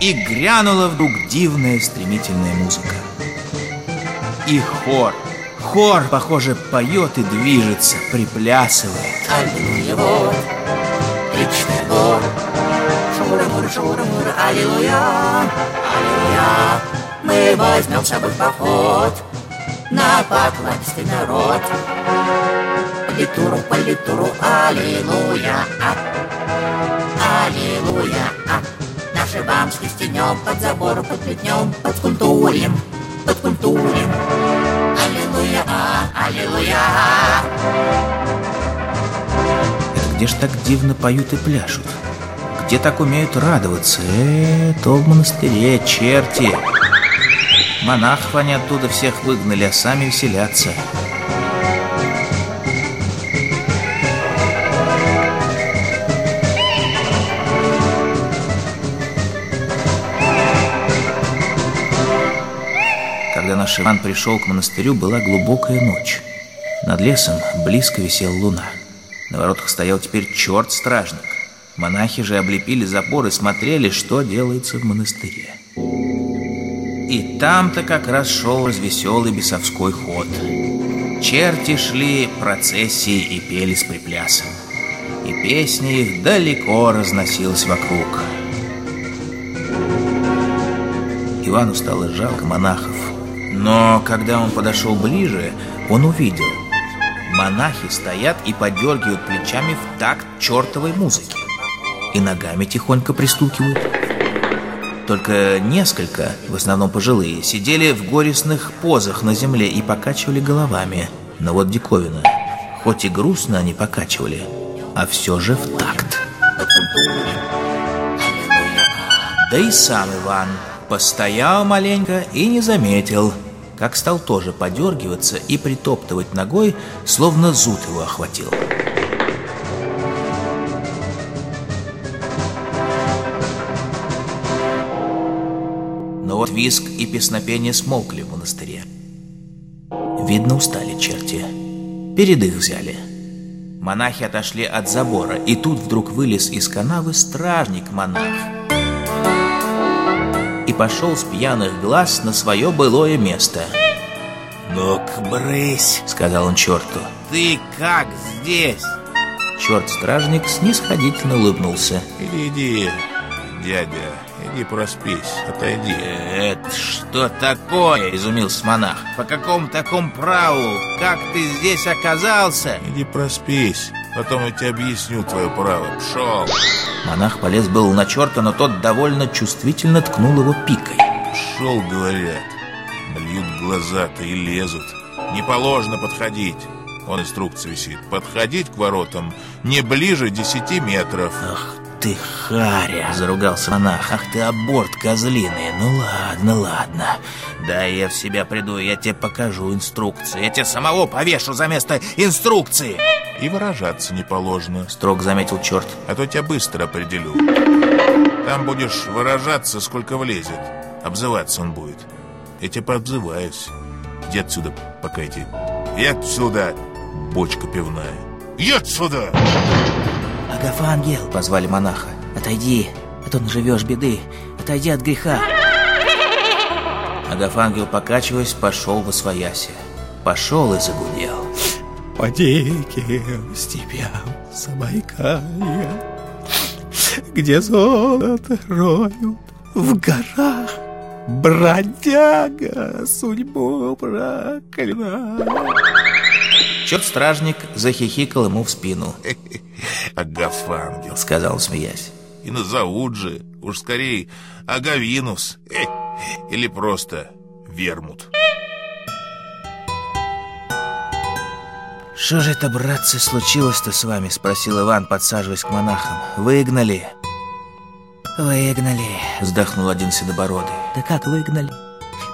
и грянула вдруг дивная стремительная музыка. И хор, хор, похоже, поет и движется, приплясывает. Аллилуйя, вот, личный гор. Шура-мура, шура-мура, аллилуйя, аллилуйя. Мы возьмем с собой поход на покладистый народ. Политуру, политуру, аллилуйя, а. Наши вам стенем под забором, под плетнем, под скульптурем, под скульптурем. Аллилуйя, а, аллилуйя. Это где ж так дивно поют и пляшут? Где так умеют радоваться? Э, то в монастыре, черти. Монахов они оттуда всех выгнали, а сами веселятся. Наш Иван пришел к монастырю, была глубокая ночь. Над лесом близко висела луна. На воротах стоял теперь черт-стражник. Монахи же облепили забор и смотрели, что делается в монастыре. И там-то как раз шел развеселый бесовской ход. Черти шли процессии и пели с приплясом. И песня их далеко разносилась вокруг. Ивану стало жалко монахов. Но когда он подошел ближе, он увидел. Монахи стоят и подергивают плечами в такт чертовой музыки. И ногами тихонько пристукивают. Только несколько, в основном пожилые, сидели в горестных позах на земле и покачивали головами. Но вот диковина. Хоть и грустно они покачивали, а все же в такт. Да и сам Иван постоял маленько и не заметил, как стал тоже подергиваться и притоптывать ногой, словно зуд его охватил. Но вот виск и песнопение смолкли в монастыре. Видно, устали черти. Перед их взяли. Монахи отошли от забора, и тут вдруг вылез из канавы стражник-монах. И пошел с пьяных глаз на свое былое место. «Ну-ка, брысь!» — сказал он черту. «Ты как здесь?» Черт-стражник снисходительно улыбнулся. Иди, дядя, иди проспись, отойди. «Это что такое?» – изумился монах. «По какому такому праву? Как ты здесь оказался?» Иди проспись, потом я тебе объясню твое право. Пшел. Монах полез был на черта, но тот довольно чувствительно ткнул его пикой. Пшел, говорят. Бьют глаза-то и лезут. Не положено подходить. Он инструкция висит. Подходить к воротам не ближе десяти метров. «Ах ты, харя!» – заругался монах. «Ах ты, аборт козлиный! Ну ладно, ладно. Да я в себя приду, я тебе покажу инструкцию. Я тебе самого повешу за место инструкции!» И выражаться не положено. Строг заметил черт. А то тебя быстро определю. Там будешь выражаться, сколько влезет. Обзываться он будет. Я тебе пообзываюсь. Иди отсюда, пока эти... И отсюда, бочка пивная. И отсюда! «Агафангел!» – позвали монаха. «Отойди, а то наживешь беды. Отойди от греха!» Агафангел, покачиваясь, пошел во свояси. Пошел и загудел. По диким степям Забайкалья, Где золото роют в горах, Бродяга судьбу проклинает. Черт-стражник захихикал ему в спину. Агафангел. Сказал, смеясь. И назовут же. Уж скорее Агавинус. Э, Или просто Вермут. «Что же это, братцы, случилось-то с вами?» Спросил Иван, подсаживаясь к монахам. «Выгнали?» «Выгнали», вздохнул один седобородый. «Да как выгнали?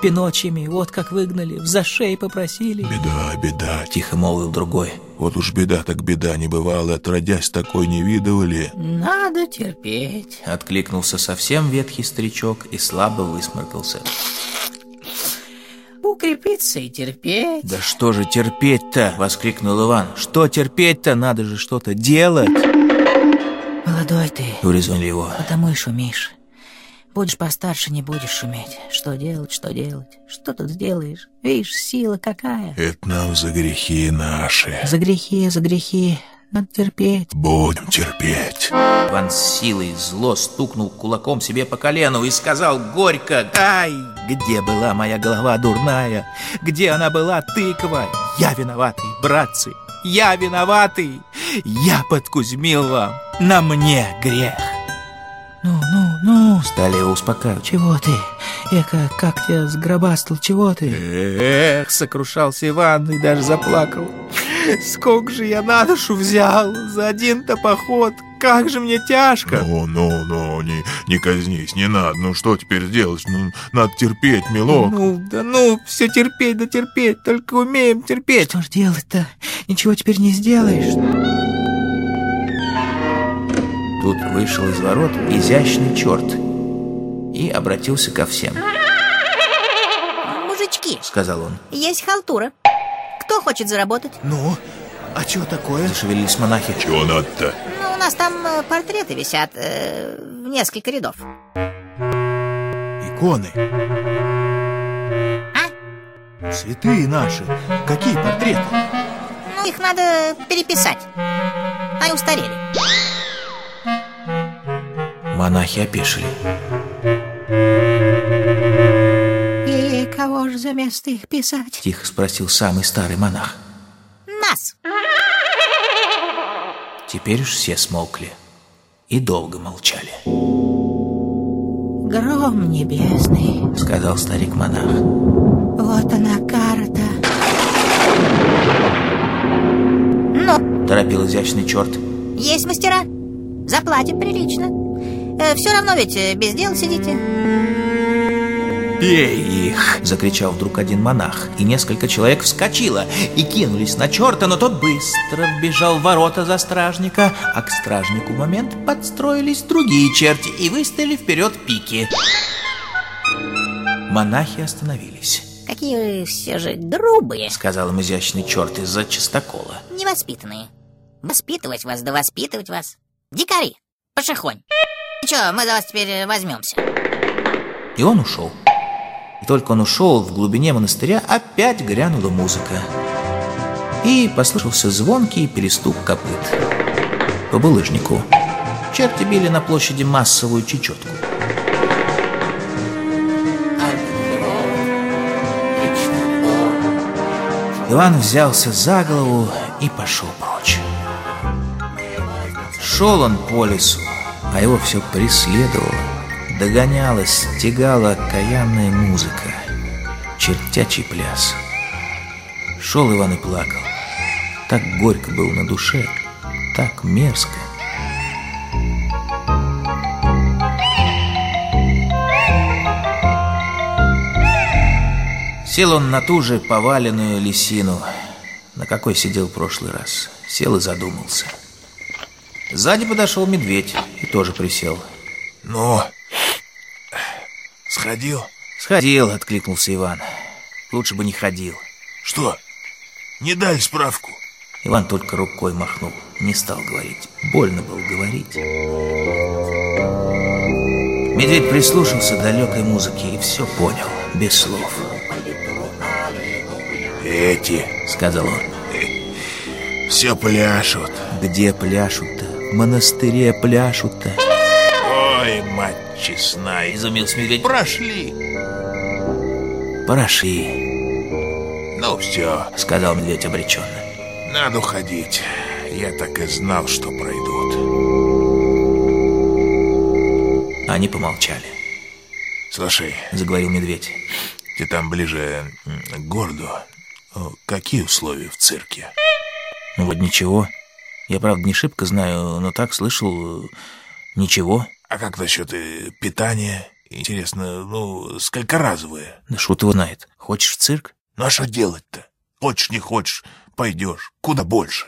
Пиночьями, вот как выгнали, в зашей попросили». Беда, беда. Тихо молвил другой. Вот уж беда так беда не бывала, отродясь такой не видывали. Надо терпеть. Откликнулся совсем ветхий старичок и слабо высморкался. Укрепиться и терпеть. «Да что же терпеть-то?» — воскликнул Иван. «Что терпеть-то? Надо же что-то делать!» Молодой ты, Урезонили его. потому и шумишь. Будешь постарше, не будешь шуметь. Что делать, что делать? Что тут сделаешь? Видишь, сила какая. Это нам за грехи наши. За грехи, за грехи. Надо терпеть. Будем терпеть. Иван с силой зло стукнул кулаком себе по колену и сказал горько «Ай, где была моя голова дурная? Где она была, тыква? Я виноватый, братцы, я виноватый! Я подкузмил вам, на мне грех!» Ну, ну, ну, Стали его успокаивать. чего ты? Эка, как тебя сгробастал, чего ты? Эх, сокрушался Иван и даже заплакал. Сколько же я на душу взял за один-то поход, как же мне тяжко. Ну, ну, ну, не, не казнись, не надо. Ну, что теперь сделать? Ну, надо терпеть, милок. Ну, да ну, все терпеть да терпеть, только умеем терпеть. Что ж делать-то? Ничего теперь не сделаешь. Тут вышел из ворот изящный черт и обратился ко всем. Мужички, Сказал он. есть халтура. Кто хочет заработать? Ну, а чего такое? Зашевелились монахи. Чего надо-то? Ну, у нас там э, портреты висят э, в несколько рядов. Иконы. А? Святые наши. Какие портреты? Ну, их надо переписать. Они устарели. Монахи опешили. И кого же за место их писать? Тихо спросил самый старый монах. Нас. Теперь уж все смолкли и долго молчали. Гром небесный. Сказал старик-монах. Вот она карта. Ну, Торопил изящный черт. есть мастера. Заплатят прилично. Все равно ведь э, без дела сидите. «Бей их!» — закричал вдруг один монах, и несколько человек вскочило и кинулись на черта, но тот быстро вбежал в ворота за стражника, а к стражнику в момент подстроились другие черти и выставили вперед пики. Монахи остановились, Какие вы все же грубые, сказал им изящный черт из-за чистокола. невоспитанные. Воспитывать вас, да воспитывать вас. Дикари, пошехонь. Че, мы за вас теперь э, возьмемся. И он ушел. И только он ушел, в глубине монастыря опять грянула музыка. И послышался звонкий перестук копыт. По булыжнику. Черти били на площади массовую чечетку. Иван взялся за голову и пошел прочь. Шел он по лесу, а его все преследовало, догоняла, стегала окаянная музыка, чертячий пляс. Шел Иван и плакал. Так горько было на душе, так мерзко. Сел он на ту же поваленную лисину, на какой сидел в прошлый раз. Сел и задумался. Сзади подошел медведь и тоже присел. Ну, сходил? «Сходил», — откликнулся Иван. «Лучше бы не ходил». Что? Не дали справку? Иван только рукой махнул, не стал говорить. Больно было говорить. Медведь прислушался к далекой музыке и все понял, без слов. Эти Сказал он. все пляшут. Где пляшут-то? Монастыре пляшут-то. Ой, мать честная. Изумился медведь. Прошли. Прошли, Ну все, сказал медведь обреченно. надо уходить. Я так и знал, что пройдут. Они помолчали. Слушай, Заговорил медведь. ты там ближе к городу. Какие условия в цирке? Ну вот ничего. Я, правда, не шибко знаю, но так слышал... э, Ничего. А как насчет э, питания? Интересно, ну, сколькоразовое? Да шут его знает. Хочешь в цирк? Ну а что делать-то? Хочешь, не хочешь, пойдешь. Куда больше?